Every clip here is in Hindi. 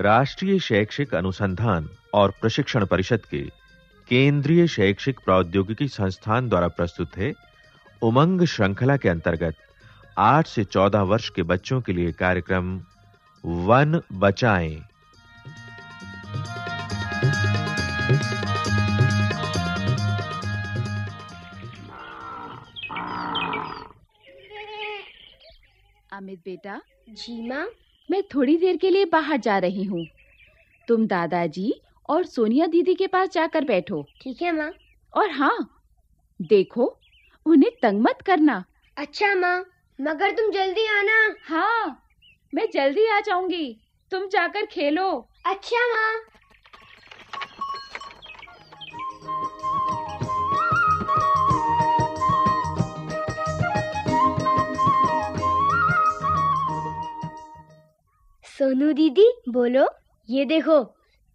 राष्ट्रीय शैक्षिक अनुसंधान और प्रशिक्षण परिषद के केंद्रीय शैक्षिक प्रौद्योगिकी संस्थान द्वारा प्रस्तुत है। उमंग श्रृंखला के अंतर्गत 8 से 14 वर्ष के बच्चों के लिए कार्यक्रम वन बचाएँ। अमित बेटा? जी माँ। मैं थोड़ी देर के लिए बाहर जा रही हूँ। तुम दादाजी और सोनिया दीदी के पास जाकर बैठो। ठीक है माँ। और हाँ देखो उन्हें तंग मत करना। अच्छा माँ मगर तुम जल्दी आना। हाँ मैं जल्दी आ जाऊँगी। तुम जाकर खेलो। अच्छा माँ। सोनू दीदी बोलो। ये देखो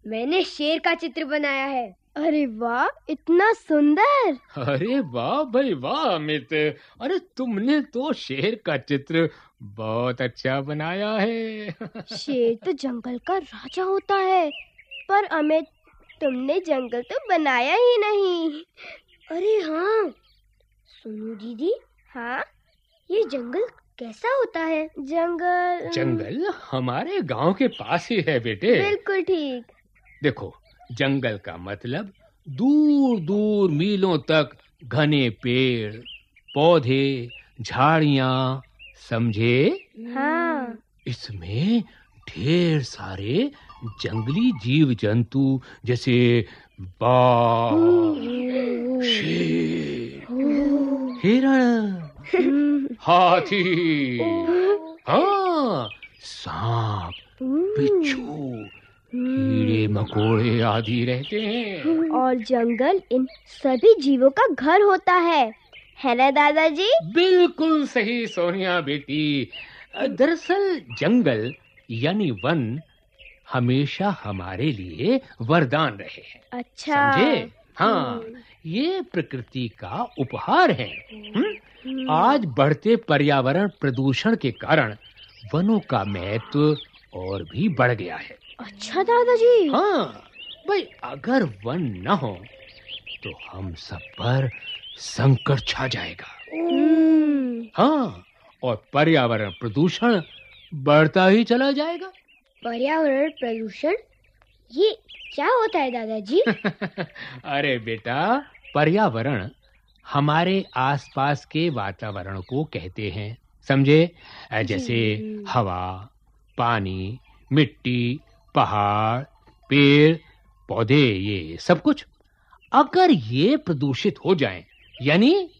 मैंने शेर का चित्र बनाया है। अरे वाह इतना सुंदर। अरे वाह भाई वाह अमित। अरे तुमने तो शेर का चित्र बहुत अच्छा बनाया है। शेर तो जंगल का राजा होता है पर अमित तुमने जंगल तो बनाया ही नहीं। अरे हाँ सुनो दीदी हाँ ये जंगल कैसा होता है? जंगल जंगल हमारे गाँव के पास ही है बेटे। बिल्कुल ठीक। देखो जंगल का मतलब दूर दूर मीलों तक घने पेड़ पौधे झाड़ियाँ समझे? हाँ। इसमें ढेर सारे जंगली जीव जंतु जैसे बाघ शेर हिरण हाथी। हाँ सांप बिच्छू कीड़े मकोड़े आदि रहते हैं। और जंगल इन सभी जीवों का घर होता है। है ना दादाजी? बिल्कुल सही सोनिया बेटी। दरअसल जंगल यानी वन हमेशा हमारे लिए वरदान रहे हैं। अच्छा। समझे? हाँ। ये प्रकृति का उपहार है। हम्म? आज बढ़ते पर्यावरण प्रदूषण के कारण वनों का महत्व और भी बढ़ गया है। अच्छा दादाजी। हाँ भाई अगर वन न हो तो हम सब पर संकट छा जाएगा। हम्म, हाँ और पर्यावरण प्रदूषण बढ़ता ही चला जाएगा। पर्यावरण प्रदूषण ये क्या होता है दादाजी? अरे बेटा पर्यावरण हमारे आसपास के वातावरण को कहते हैं समझे? जैसे हवा पानी मिट्टी पहाड़ पेड़ पौधे ये सब कुछ। अगर ये प्रदूषित हो जाएँ यानी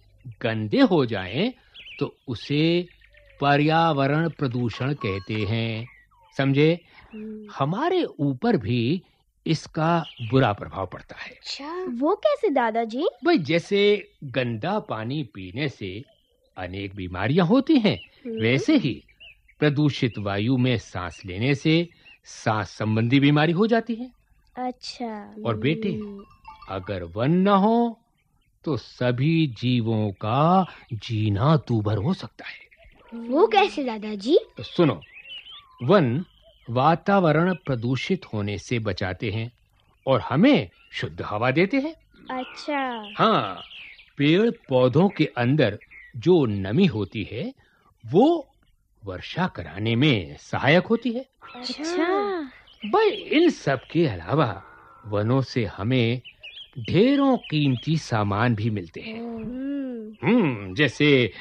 गंदे हो जाएँ तो उसे पर्यावरण प्रदूषण कहते हैं। समझे? हमारे ऊपर भी इसका बुरा प्रभाव पड़ता है। अच्छा। वो कैसे दादाजी? भाई जैसे गंदा पानी पीने से अनेक बीमारियाँ होती हैं वैसे ही प्रदूषित वायु में सांस लेने से सांस संबंधी बीमारी हो जाती है। अच्छा। और बेटे अगर वन न हो तो सभी जीवों का जीना दूभर हो सकता है। वो कैसे दादाजी? तो सुनो वन वातावरण प्रदूषित होने से बचाते हैं और हमें शुद्ध हवा देते हैं। अच्छा। हाँ पेड़ पौधों के अंदर जो नमी होती है वो वर्षा कराने में सहायक होती है। अच्छा। भाई इन सब के अलावा वनों से हमें ढेरों कीमती सामान भी मिलते हैं। हम्म, हम्म जैसे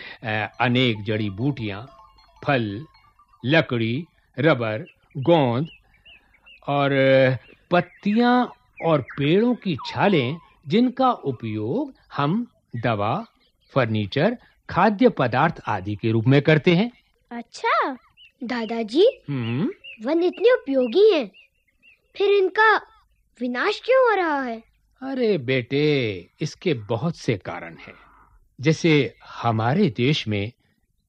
अनेक जड़ी बूटियाँ फल लकड़ी रबर गोंद और पत्तियाँ और पेड़ों की छालें जिनका उपयोग हम दवा फर्नीचर खाद्य पदार्थ आदि के रूप में करते हैं। अच्छा दादाजी। हम्म। वन इतने उपयोगी हैं। फिर इनका विनाश क्यों हो रहा है? अरे बेटे इसके बहुत से कारण हैं। जैसे हमारे देश में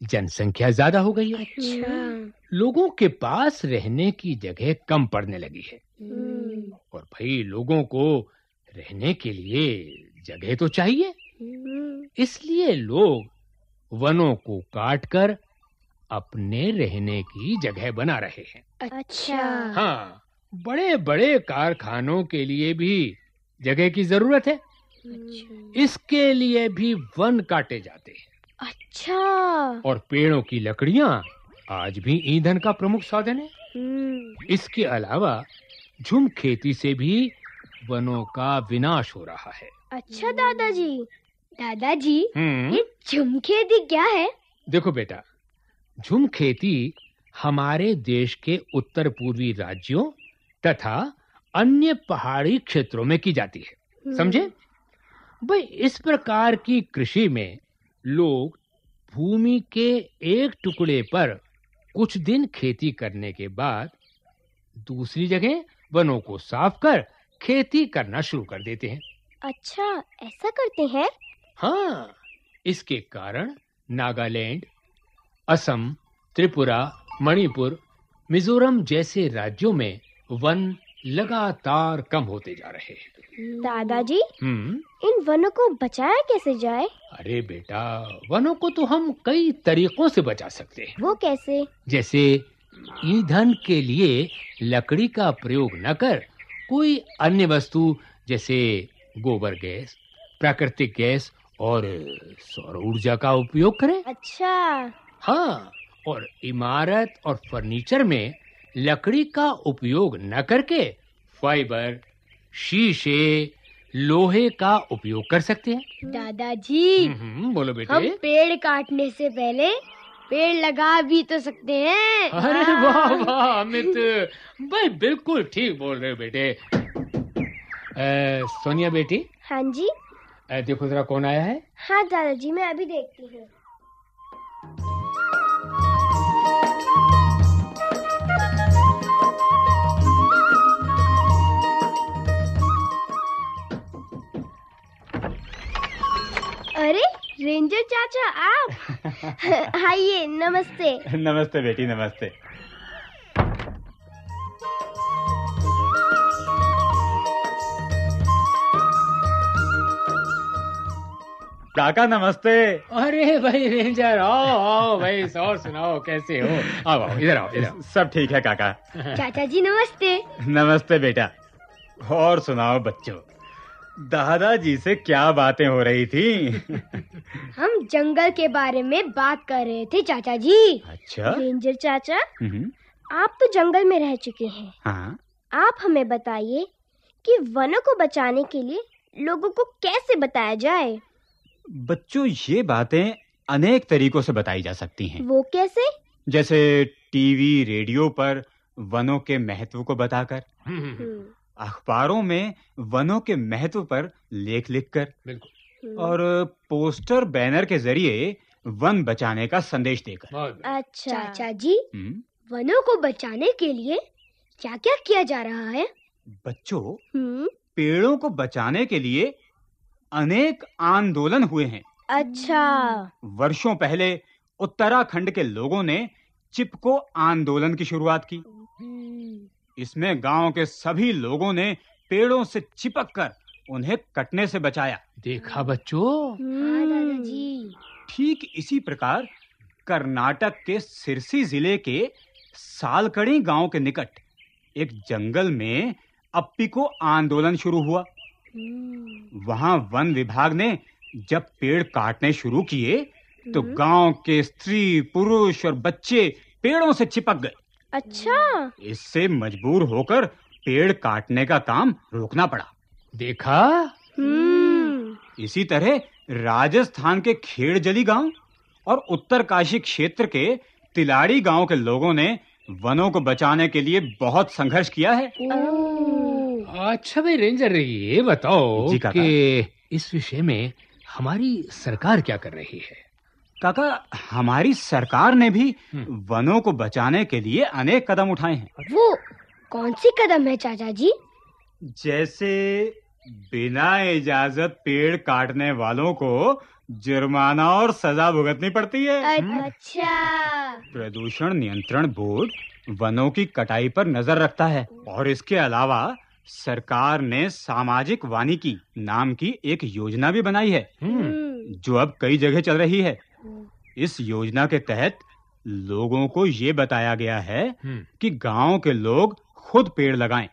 जनसंख्या ज़्यादा हो गई है। अच्छा। लोगों के पास रहने की जगह कम पड़ने लगी है। हम्म, और भाई लोगों को रहने के लिए जगह तो चाहिए। हम्म, इसलिए लोग वनों को काटकर अपने रहने की जगह बना रहे हैं। अच्छा। हाँ बड़े-बड़े कारखानों के लिए भी जगह की ज़रूरत है। अच्छा। इसके लिए भी वन काटे जाते हैं। अच्छा। और पेड़ों की लकड़ियाँ आज भी ईंधन का प्रमुख साधन है। हम्म, इसके अलावा झुम खेती से भी वनों का विनाश हो रहा है। अच्छा दादाजी। दादाजी हम्म। ये झुम खेती क्या है? देखो बेटा झुम खेती हमारे देश के उत्तर पूर्वी राज्यों तथा अन्य पहाड़ी क्षेत्रों में की जाती है। समझे? भाई इस प्रकार की कृषि में लोग भूमि के एक टुकड़े पर कुछ दिन खेती करने के बाद दूसरी जगह वनों को साफ़ कर खेती करना शुरू कर देते हैं। अच्छा ऐसा करते हैं? हाँ इसके कारण नागालैंड असम त्रिपुरा मणिपुर मिजोरम जैसे राज्यों में वन लगातार कम होते जा रहे हैं। दादाजी हम्म। इन वनों को बचाया कैसे जाए? अरे बेटा वनों को तो हम कई तरीकों से बचा सकते हैं। वो कैसे? जैसे ईंधन के लिए लकड़ी का प्रयोग न कर कोई अन्य वस्तु जैसे गोबर गैस प्राकृतिक गैस और सौर ऊर्जा का उपयोग करें। अच्छा। हाँ और इमारत और फर्नीचर में लकड़ी का उपयोग न करके फाइबर शीशे लोहे का उपयोग कर सकते हैं। दादाजी हम्म, बोलो हम बेटे पेड़ काटने से पहले पेड़ लगा भी तो सकते हैं। अरे वाह वाह अमित। भाई बिल्कुल ठीक बोल रहे हो बेटे। अ, सोनिया बेटी? हाँ जी। अ, देखो जरा कौन आया है। हाँ दादाजी मैं अभी देखती हूँ। चाचा आप आइए नमस्ते। नमस्ते बेटी नमस्ते। काका नमस्ते। अरे भाई रेंजर आओ आओ भाई और सुनाओ कैसे हो? आओ आओ इधर आओ इधर सब ठीक है काका। चाचा जी नमस्ते। नमस्ते बेटा। और सुनाओ बच्चों। दादाजी से क्या बातें हो रही थी? हम जंगल के बारे में बात कर रहे थे चाचा जी अच्छा। रेंजर चाचा हम्म, आप तो जंगल में रह चुके हैं। हाँ। आप हमें बताइए कि वनों को बचाने के लिए लोगों को कैसे बताया जाए? बच्चों ये बातें अनेक तरीकों से बताई जा सकती हैं। वो कैसे? जैसे टीवी रेडियो पर वनों के महत्व को बताकर। हम्म, अखबारों में वनों के महत्व पर लेख लिखकर और पोस्टर बैनर के ज़रिए वन बचाने का संदेश देकर। अच्छा। चाचा जी हम्म, वनों को बचाने के लिए क्या क्या किया जा रहा है? बच्चों हम्म। पेड़ों को बचाने के लिए अनेक आंदोलन हुए हैं। अच्छा। वर्षों पहले उत्तराखंड के लोगों ने चिपको आंदोलन की शुरुआत की। इसमें गाँव के सभी लोगों ने पेड़ों से चिपक कर उन्हें कटने से बचाया। देखा बच्चों? हाँ दादाजी। ठीक इसी प्रकार कर्नाटक के सिरसी ज़िले के सालकड़ी गाँव के निकट एक जंगल में अप्पी को आंदोलन शुरू हुआ। वहाँ वन विभाग ने जब पेड़ काटने शुरू किए तो गाँव के स्त्री पुरुष और बच्चे पेड़ों से चिपक गए। अच्छा। इससे मजबूर होकर पेड़ काटने का काम रोकना पड़ा। देखा? हम्म। इसी तरह राजस्थान के खेड़जली गाँव और उत्तरकाशी क्षेत्र के तिलाड़ी गाँव के लोगों ने वनों को बचाने के लिए बहुत संघर्ष किया है। अच्छा भाई रेंजर ये बताओ कि इस विषय में हमारी सरकार क्या कर रही है? काका हमारी सरकार ने भी हम्म। वनों को बचाने के लिए अनेक कदम उठाए हैं। वो कौन सी कदम है चाचा जी जैसे बिना इजाज़त पेड़ काटने वालों को जुर्माना और सजा भुगतनी पड़ती है। अच्छा। प्रदूषण नियंत्रण बोर्ड वनों की कटाई पर नज़र रखता है और इसके अलावा सरकार ने सामाजिक वानिकी नाम की एक योजना भी बनाई है हम्म, जो अब कई जगह चल रही है। इस योजना के तहत लोगों को ये बताया गया है हम्म, कि गाँव के लोग खुद पेड़ लगाएँ।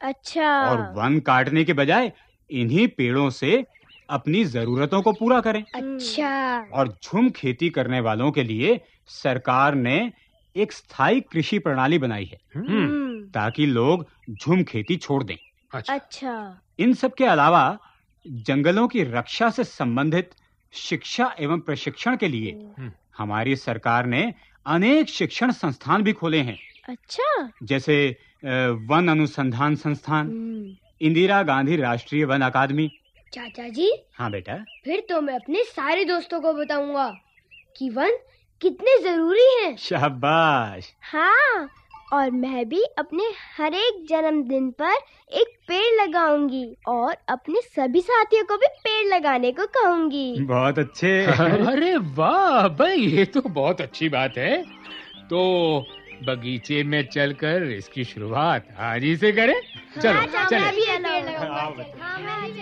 अच्छा। और वन काटने के बजाय इन्हीं पेड़ों से अपनी जरूरतों को पूरा करें। अच्छा। और झुम खेती करने वालों के लिए सरकार ने एक स्थायी कृषि प्रणाली बनाई है हम्म, ताकि लोग झुम खेती छोड़ दें। अच्छा। अच्छा। इन सब के अलावा जंगलों की रक्षा से संबंधित शिक्षा एवं प्रशिक्षण के लिए। हमारी सरकार ने अनेक शिक्षण संस्थान भी खोले हैं। अच्छा। जैसे वन अनुसंधान संस्थान हम्म, इंदिरा गांधी राष्ट्रीय वन अकादमी। चाचा जी? हाँ बेटा। फिर तो मैं अपने सारे दोस्तों को बताऊँगा कि वन कितने ज़रूरी हैं। शाबाश। हाँ। और मैं भी अपने हर एक जन्मदिन पर एक पेड़ लगाऊँगी और अपने सभी साथियों को भी पेड़ लगाने को कहूँगी। बहुत अच्छे। अरे वाह भाई ये तो बहुत अच्छी बात है। तो बगीचे में चलकर इसकी शुरुआत आज ही से करें। चलो हाँ, चलो। मैं भी पेड़ हाँ। हाँ, मैं भी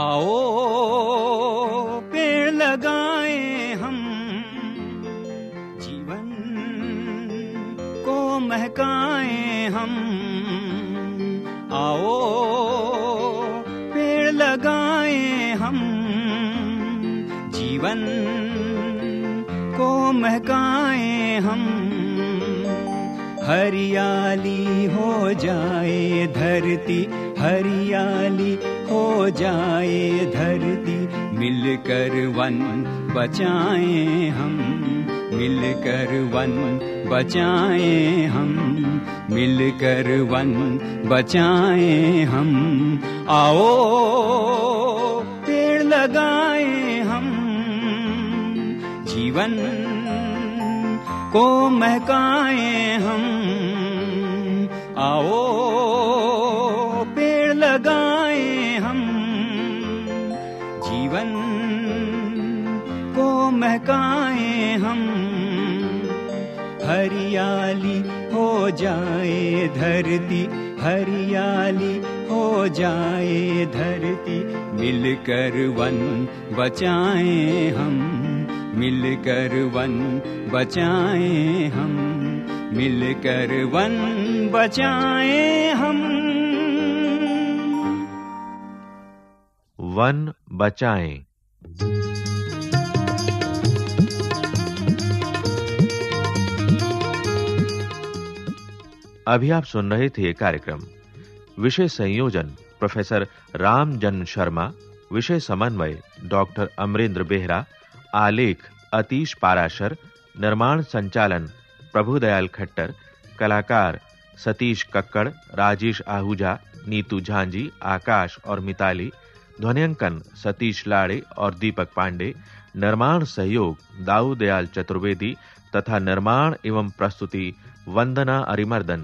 आओ पेड़ लगाएँ हम। महकाएँ हम। आओ, पेड़ लगाएँ हम। जीवन को महकाएँ हम। हरियाली हो जाए धरती, हरियाली हो जाए धरती, मिलकर वन बचाएँ हम। मिलकर वन बचाएं हम मिलकर वन बचाएं हम। आओ पेड़ लगाएं हम जीवन को महकाएं हम। आओ पेड़ लगाएं हम जीवन को महकाएँ हम, हरियाली हो जाए धरती, हरियाली हो जाए धरती, मिलकर वन बचाए हम, मिलकर वन बचाए हम, मिलकर वन बचाए हम। वन बचाएँ। अभी आप सुन रहे थे कार्यक्रम। विषय संयोजन, प्रोफेसर रामजन शर्मा, विषय समन्वय, डॉक्टर अमरेंद्र बेहरा, आलेख अतीश पाराशर, निर्माण संचालन प्रभुदयाल खट्टर, कलाकार सतीश कक्कड़, राजेश आहूजा, नीतू झांजी आकाश और मिताली, ध्वनियांकन सतीश लाड़े और दीपक पांडे, निर्माण सहयोग दाऊ दयाल चतुर्वेदी तथा निर्माण एवं प्रस्तुति वंदना अरिमर्दन